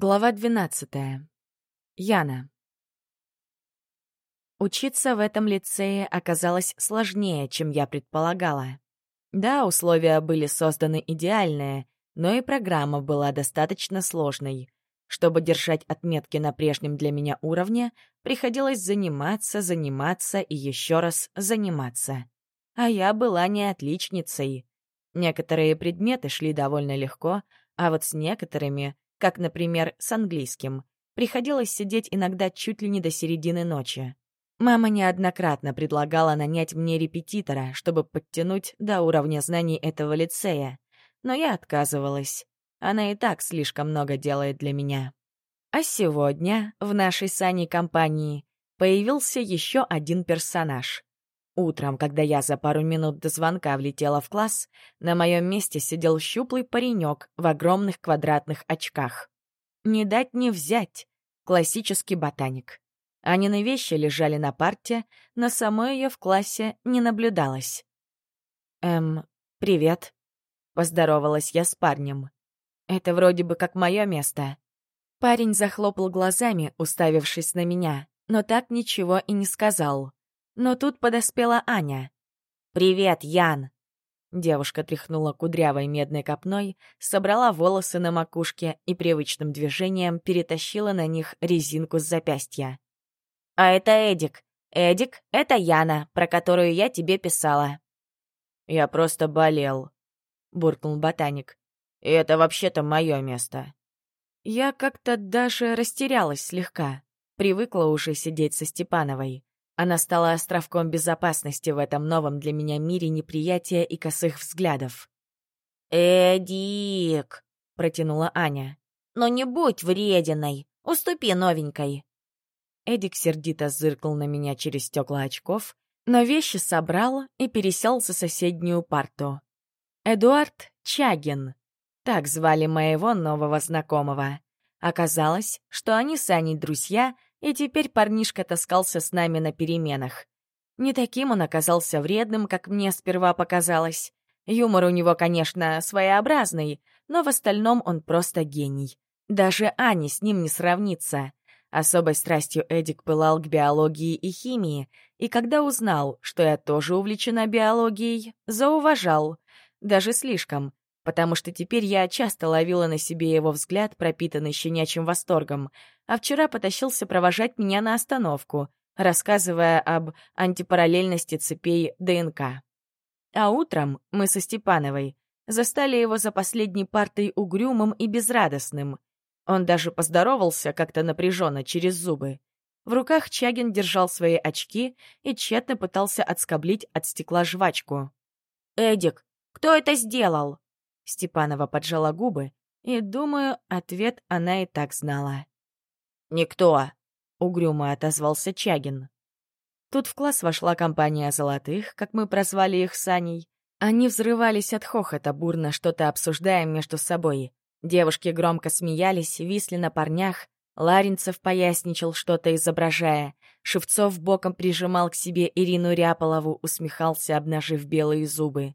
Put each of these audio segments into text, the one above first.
Глава 12. Яна. Учиться в этом лицее оказалось сложнее, чем я предполагала. Да, условия были созданы идеальные, но и программа была достаточно сложной. Чтобы держать отметки на прежнем для меня уровне, приходилось заниматься, заниматься и еще раз заниматься. А я была не отличницей. Некоторые предметы шли довольно легко, а вот с некоторыми — как, например, с английским. Приходилось сидеть иногда чуть ли не до середины ночи. Мама неоднократно предлагала нанять мне репетитора, чтобы подтянуть до уровня знаний этого лицея, но я отказывалась. Она и так слишком много делает для меня. А сегодня в нашей с Аней компании появился еще один персонаж. Утром, когда я за пару минут до звонка влетела в класс, на моем месте сидел щуплый паренек в огромных квадратных очках. Не дать не взять. Классический ботаник. Анины вещи лежали на парте, но самой ее в классе не наблюдалось. «Эм, привет», — поздоровалась я с парнем. «Это вроде бы как мое место». Парень захлопал глазами, уставившись на меня, но так ничего и не сказал. Но тут подоспела Аня. «Привет, Ян!» Девушка тряхнула кудрявой медной копной, собрала волосы на макушке и привычным движением перетащила на них резинку с запястья. «А это Эдик. Эдик — это Яна, про которую я тебе писала». «Я просто болел», — буркнул ботаник. «И это вообще-то мое место». Я как-то даже растерялась слегка. Привыкла уже сидеть со Степановой. Она стала островком безопасности в этом новом для меня мире неприятия и косых взглядов. «Эдик!» — протянула Аня. «Но не будь врединой! Уступи новенькой!» Эдик сердито зыркнул на меня через стекла очков, но вещи собрал и пересел за соседнюю парту. Эдуард Чагин. Так звали моего нового знакомого. Оказалось, что они с Аней друзья — и теперь парнишка таскался с нами на переменах. Не таким он оказался вредным, как мне сперва показалось. Юмор у него, конечно, своеобразный, но в остальном он просто гений. Даже Ани с ним не сравнится. Особой страстью Эдик пылал к биологии и химии, и когда узнал, что я тоже увлечена биологией, зауважал. Даже слишком потому что теперь я часто ловила на себе его взгляд, пропитанный щенячьим восторгом, а вчера потащился провожать меня на остановку, рассказывая об антипараллельности цепей ДНК. А утром мы со Степановой застали его за последней партой угрюмым и безрадостным. Он даже поздоровался как-то напряженно через зубы. В руках Чагин держал свои очки и тщетно пытался отскоблить от стекла жвачку. «Эдик, кто это сделал?» Степанова поджала губы, и, думаю, ответ она и так знала. «Никто!» — угрюмо отозвался Чагин. Тут в класс вошла компания золотых, как мы прозвали их с Аней. Они взрывались от хохота, бурно что-то обсуждая между собой. Девушки громко смеялись, висли на парнях. Ларинцев поясничал что-то, изображая. Шевцов боком прижимал к себе Ирину Ряполову, усмехался, обнажив белые зубы.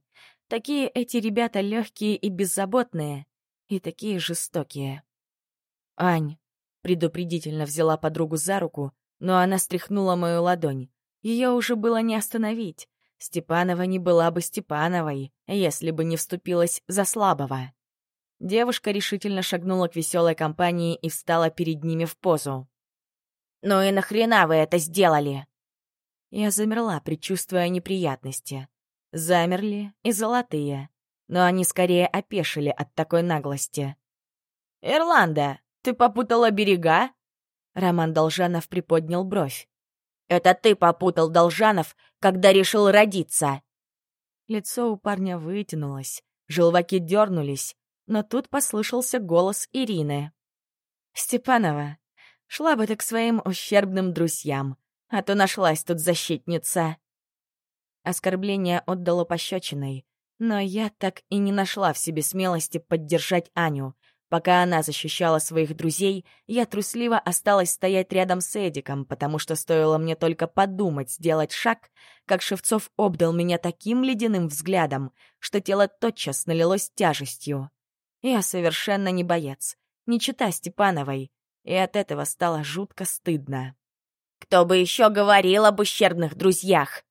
Такие эти ребята легкие и беззаботные, и такие жестокие. Ань предупредительно взяла подругу за руку, но она стряхнула мою ладонь. Ее уже было не остановить. Степанова не была бы Степановой, если бы не вступилась за слабого. Девушка решительно шагнула к веселой компании и встала перед ними в позу. «Ну и нахрена вы это сделали?» Я замерла, предчувствуя неприятности. Замерли и золотые, но они скорее опешили от такой наглости. «Ирланда, ты попутала берега?» Роман Должанов приподнял бровь. «Это ты попутал Должанов, когда решил родиться!» Лицо у парня вытянулось, желваки дернулись, но тут послышался голос Ирины. «Степанова, шла бы ты к своим ущербным друзьям, а то нашлась тут защитница!» Оскорбление отдало пощечиной, но я так и не нашла в себе смелости поддержать Аню. Пока она защищала своих друзей, я трусливо осталась стоять рядом с Эдиком, потому что стоило мне только подумать сделать шаг, как Шевцов обдал меня таким ледяным взглядом, что тело тотчас налилось тяжестью. Я совершенно не боец. не чита Степановой, и от этого стало жутко стыдно. «Кто бы еще говорил об ущербных друзьях?»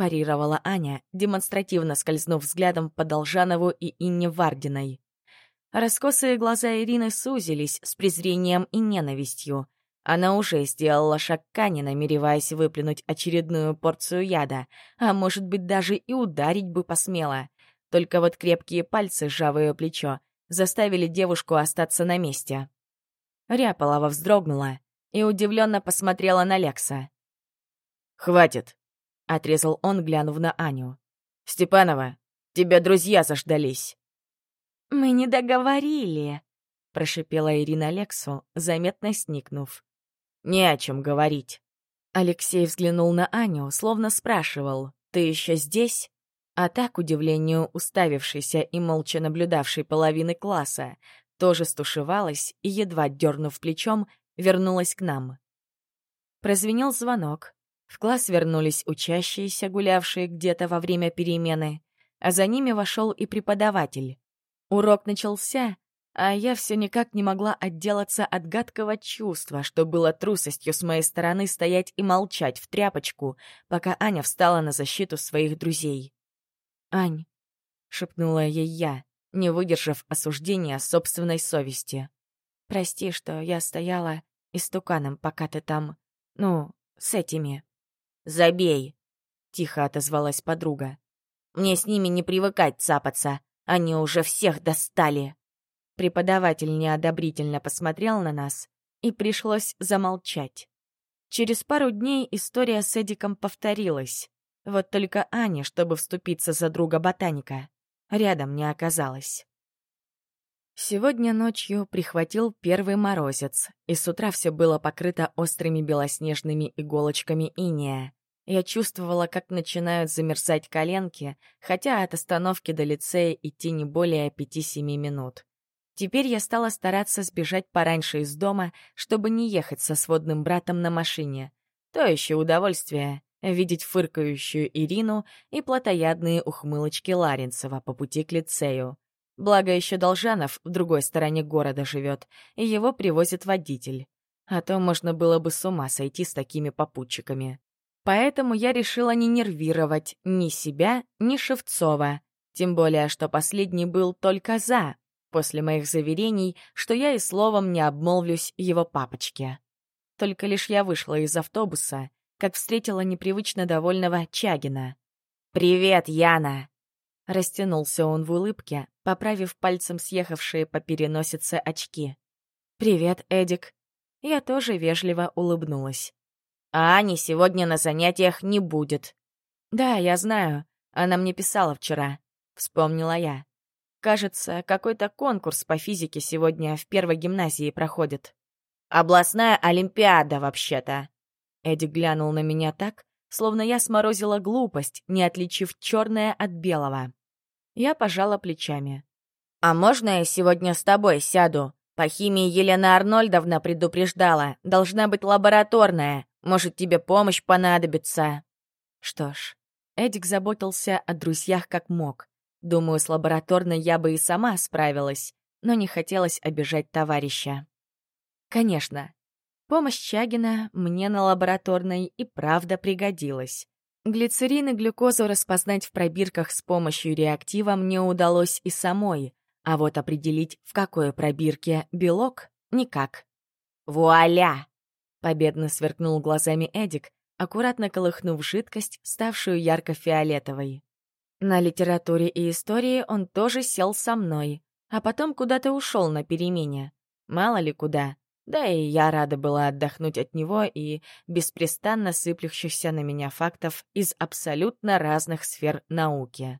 Парировала Аня, демонстративно скользнув взглядом по Должанову и Инне Вардиной. Раскосые глаза Ирины сузились с презрением и ненавистью. Она уже сделала шаг к Ане, намереваясь выплюнуть очередную порцию яда, а может быть, даже и ударить бы посмела. Только вот крепкие пальцы, сжав ее плечо, заставили девушку остаться на месте. Ряполова вздрогнула и удивленно посмотрела на Лекса. «Хватит!» — отрезал он, глянув на Аню. «Степанова, тебя друзья заждались». «Мы не договорили», — прошипела Ирина Лексу, заметно сникнув. «Не о чем говорить». Алексей взглянул на Аню, словно спрашивал, «Ты еще здесь?» А так, удивлению, уставившийся и молча наблюдавший половины класса, тоже стушевалась и, едва дернув плечом, вернулась к нам. Прозвенел звонок, в класс вернулись учащиеся, гулявшие где-то во время перемены, а за ними вошел и преподаватель. Урок начался, а я все никак не могла отделаться от гадкого чувства, что было трусостью с моей стороны стоять и молчать в тряпочку, пока Аня встала на защиту своих друзей. «Ань», — шепнула ей я, не выдержав осуждения собственной совести. «Прости, что я стояла истуканом, пока ты там, ну, с этими». «Забей!» — тихо отозвалась подруга. «Мне с ними не привыкать цапаться. Они уже всех достали!» Преподаватель неодобрительно посмотрел на нас, и пришлось замолчать. Через пару дней история с Эдиком повторилась. Вот только Аня, чтобы вступиться за друга ботаника, рядом не оказалась. Сегодня ночью прихватил первый морозец, и с утра все было покрыто острыми белоснежными иголочками иния. Я чувствовала, как начинают замерзать коленки, хотя от остановки до лицея идти не более пяти-семи минут. Теперь я стала стараться сбежать пораньше из дома, чтобы не ехать со сводным братом на машине. То еще удовольствие — видеть фыркающую Ирину и плотоядные ухмылочки Ларинцева по пути к лицею. Благо еще Должанов в другой стороне города живет, и его привозит водитель. А то можно было бы с ума сойти с такими попутчиками. Поэтому я решила не нервировать ни себя, ни Шевцова. Тем более, что последний был только «за», после моих заверений, что я и словом не обмолвлюсь его папочке. Только лишь я вышла из автобуса, как встретила непривычно довольного Чагина. «Привет, Яна!» Растянулся он в улыбке, поправив пальцем съехавшие по переносице очки. «Привет, Эдик». Я тоже вежливо улыбнулась. «А Ани сегодня на занятиях не будет». «Да, я знаю. Она мне писала вчера», — вспомнила я. «Кажется, какой-то конкурс по физике сегодня в первой гимназии проходит». «Областная олимпиада, вообще-то». Эдик глянул на меня так, словно я сморозила глупость, не отличив черное от белого. Я пожала плечами. «А можно я сегодня с тобой сяду? По химии Елена Арнольдовна предупреждала. Должна быть лабораторная. Может, тебе помощь понадобится?» Что ж, Эдик заботился о друзьях как мог. Думаю, с лабораторной я бы и сама справилась, но не хотелось обижать товарища. Конечно, помощь Чагина мне на лабораторной и правда пригодилась. Глицерин и глюкозу распознать в пробирках с помощью реактива мне удалось и самой, а вот определить, в какой пробирке белок, никак. «Вуаля!» — победно сверкнул глазами Эдик, аккуратно колыхнув жидкость, ставшую ярко-фиолетовой. На литературе и истории он тоже сел со мной, а потом куда-то ушел на перемене. Мало ли куда. Да и я рада была отдохнуть от него и беспрестанно сыплющихся на меня фактов из абсолютно разных сфер науки.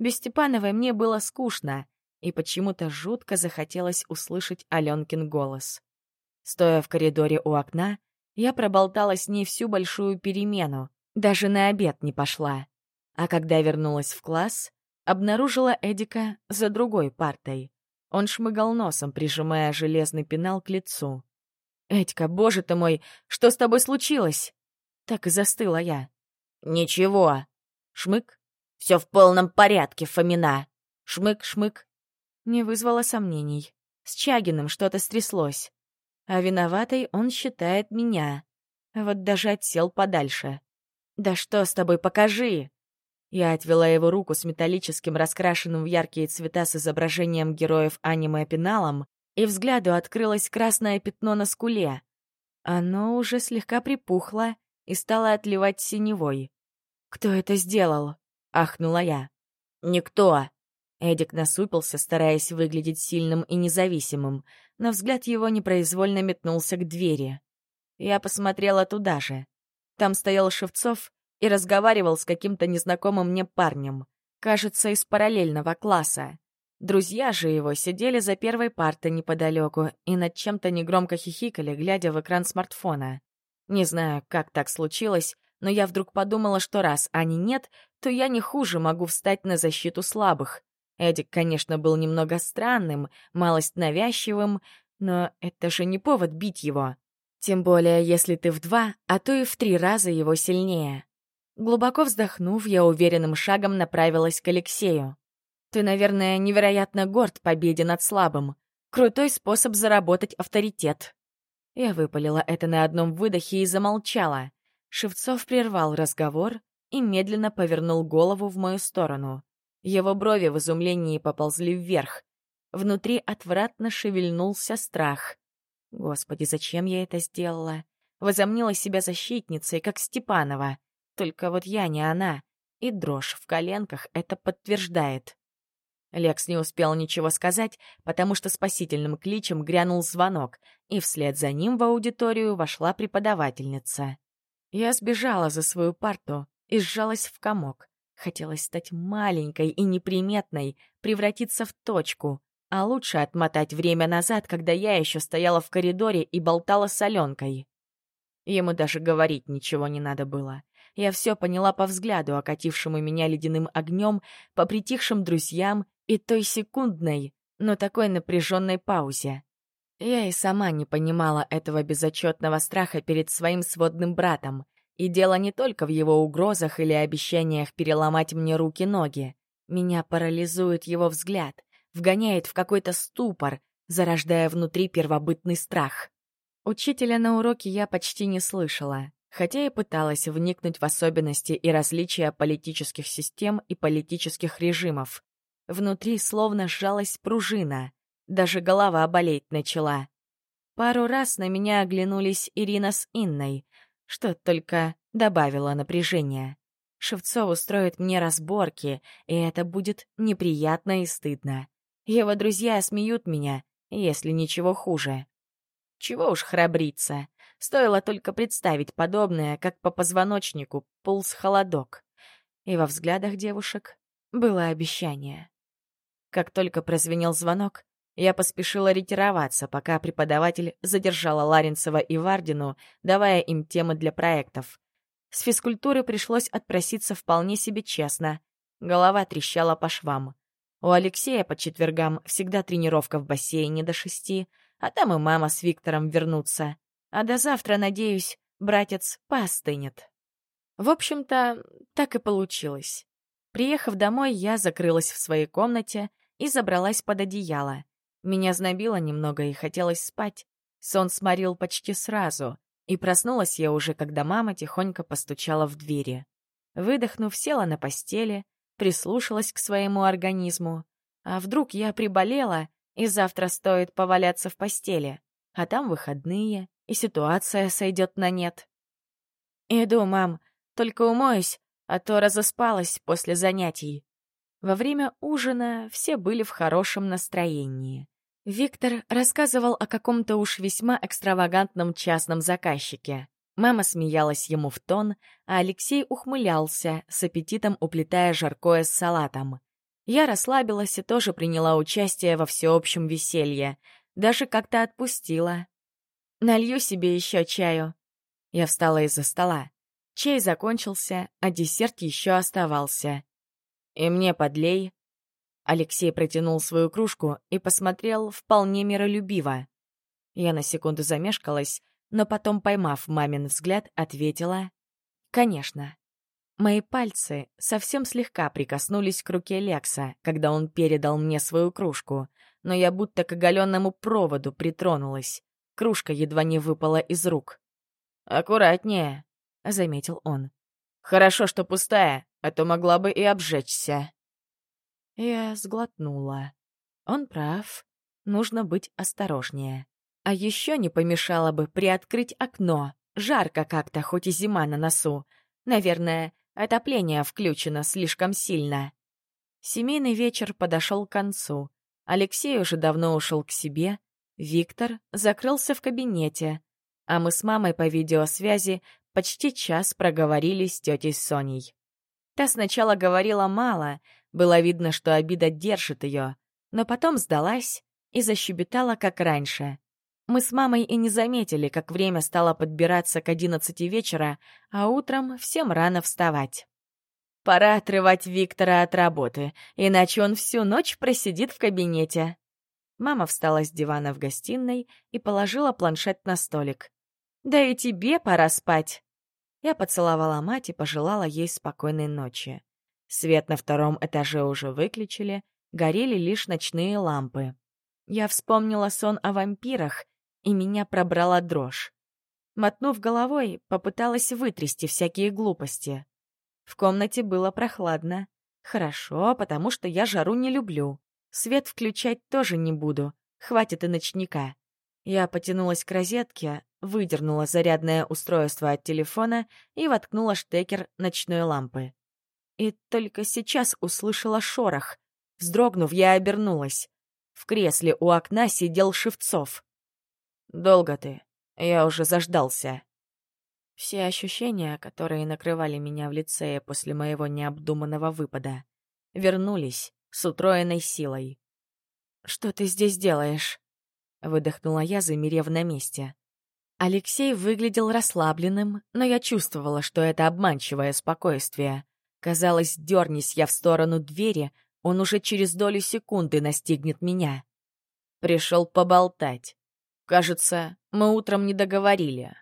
Без Степановой мне было скучно, и почему-то жутко захотелось услышать Аленкин голос. Стоя в коридоре у окна, я проболтала с ней всю большую перемену, даже на обед не пошла. А когда вернулась в класс, обнаружила Эдика за другой партой. Он шмыгал носом, прижимая железный пенал к лицу. «Этька, боже ты мой, что с тобой случилось?» Так и застыла я. «Ничего». Шмык. «Все в полном порядке, Фомина». Шмык-шмык. Не вызвало сомнений. С Чагиным что-то стряслось. А виноватой он считает меня. Вот даже отсел подальше. «Да что с тобой, покажи!» Я отвела его руку с металлическим, раскрашенным в яркие цвета с изображением героев аниме пеналом, и взгляду открылось красное пятно на скуле. Оно уже слегка припухло и стало отливать синевой. «Кто это сделал?» — ахнула я. «Никто!» Эдик насупился, стараясь выглядеть сильным и независимым, но взгляд его непроизвольно метнулся к двери. Я посмотрела туда же. Там стоял Шевцов и разговаривал с каким-то незнакомым мне парнем, кажется, из параллельного класса. Друзья же его сидели за первой партой неподалеку и над чем-то негромко хихикали, глядя в экран смартфона. Не знаю, как так случилось, но я вдруг подумала, что раз Ани нет, то я не хуже могу встать на защиту слабых. Эдик, конечно, был немного странным, малость навязчивым, но это же не повод бить его. Тем более, если ты в два, а то и в три раза его сильнее. Глубоко вздохнув, я уверенным шагом направилась к Алексею. Ты, наверное, невероятно горд победе над слабым. Крутой способ заработать авторитет. Я выпалила это на одном выдохе и замолчала. Шевцов прервал разговор и медленно повернул голову в мою сторону. Его брови в изумлении поползли вверх. Внутри отвратно шевельнулся страх. Господи, зачем я это сделала? Возомнила себя защитницей, как Степанова. Только вот я не она. И дрожь в коленках это подтверждает. Лекс не успел ничего сказать, потому что спасительным кличем грянул звонок, и вслед за ним в аудиторию вошла преподавательница. Я сбежала за свою парту и сжалась в комок. Хотелось стать маленькой и неприметной, превратиться в точку, а лучше отмотать время назад, когда я еще стояла в коридоре и болтала с Аленкой. Ему даже говорить ничего не надо было. Я все поняла по взгляду, окатившему меня ледяным огнем, по притихшим друзьям и той секундной, но такой напряженной паузе. Я и сама не понимала этого безотчетного страха перед своим сводным братом. И дело не только в его угрозах или обещаниях переломать мне руки-ноги. Меня парализует его взгляд, вгоняет в какой-то ступор, зарождая внутри первобытный страх. Учителя на уроке я почти не слышала, хотя и пыталась вникнуть в особенности и различия политических систем и политических режимов. Внутри словно сжалась пружина. Даже голова болеть начала. Пару раз на меня оглянулись Ирина с Инной, что только добавило напряжения. Шевцов устроит мне разборки, и это будет неприятно и стыдно. Его друзья смеют меня, если ничего хуже. Чего уж храбриться. Стоило только представить подобное, как по позвоночнику полз холодок. И во взглядах девушек было обещание. Как только прозвенел звонок, я поспешила ретироваться, пока преподаватель задержала Ларинцева и Вардину, давая им темы для проектов. С физкультуры пришлось отпроситься вполне себе честно. Голова трещала по швам. У Алексея по четвергам всегда тренировка в бассейне до шести, а там и мама с Виктором вернутся. А до завтра, надеюсь, братец поостынет. В общем-то, так и получилось. Приехав домой, я закрылась в своей комнате и забралась под одеяло. Меня знобило немного и хотелось спать. Сон сморил почти сразу, и проснулась я уже, когда мама тихонько постучала в двери. Выдохнув, села на постели, прислушалась к своему организму. А вдруг я приболела, и завтра стоит поваляться в постели, а там выходные, и ситуация сойдет на нет. «Иду, мам, только умоюсь, а то разоспалась после занятий», во время ужина все были в хорошем настроении. Виктор рассказывал о каком-то уж весьма экстравагантном частном заказчике. Мама смеялась ему в тон, а Алексей ухмылялся, с аппетитом уплетая жаркое с салатом. Я расслабилась и тоже приняла участие во всеобщем веселье. Даже как-то отпустила. «Налью себе еще чаю». Я встала из-за стола. Чай закончился, а десерт еще оставался. «И мне подлей». Алексей протянул свою кружку и посмотрел вполне миролюбиво. Я на секунду замешкалась, но потом, поймав мамин взгляд, ответила «Конечно». Мои пальцы совсем слегка прикоснулись к руке Лекса, когда он передал мне свою кружку, но я будто к оголенному проводу притронулась. Кружка едва не выпала из рук. «Аккуратнее», — заметил он. «Хорошо, что пустая, а то могла бы и обжечься». Я сглотнула. Он прав. Нужно быть осторожнее. А еще не помешало бы приоткрыть окно. Жарко как-то, хоть и зима на носу. Наверное, отопление включено слишком сильно. Семейный вечер подошел к концу. Алексей уже давно ушел к себе. Виктор закрылся в кабинете. А мы с мамой по видеосвязи почти час проговорили с тетей Соней. Та сначала говорила мало, было видно, что обида держит ее, но потом сдалась и защебетала, как раньше. Мы с мамой и не заметили, как время стало подбираться к одиннадцати вечера, а утром всем рано вставать. Пора отрывать Виктора от работы, иначе он всю ночь просидит в кабинете. Мама встала с дивана в гостиной и положила планшет на столик. «Да и тебе пора спать!» Я поцеловала мать и пожелала ей спокойной ночи. Свет на втором этаже уже выключили, горели лишь ночные лампы. Я вспомнила сон о вампирах, и меня пробрала дрожь. Мотнув головой, попыталась вытрясти всякие глупости. В комнате было прохладно. Хорошо, потому что я жару не люблю. Свет включать тоже не буду, хватит и ночника. Я потянулась к розетке, выдернула зарядное устройство от телефона и воткнула штекер ночной лампы. И только сейчас услышала шорох. Вздрогнув, я обернулась. В кресле у окна сидел Шевцов. «Долго ты? Я уже заждался». Все ощущения, которые накрывали меня в лицее после моего необдуманного выпада, вернулись с утроенной силой. «Что ты здесь делаешь?» — выдохнула я, замерев на месте. Алексей выглядел расслабленным, но я чувствовала, что это обманчивое спокойствие. Казалось, дернись я в сторону двери, он уже через долю секунды настигнет меня. Пришел поболтать. Кажется, мы утром не договорили.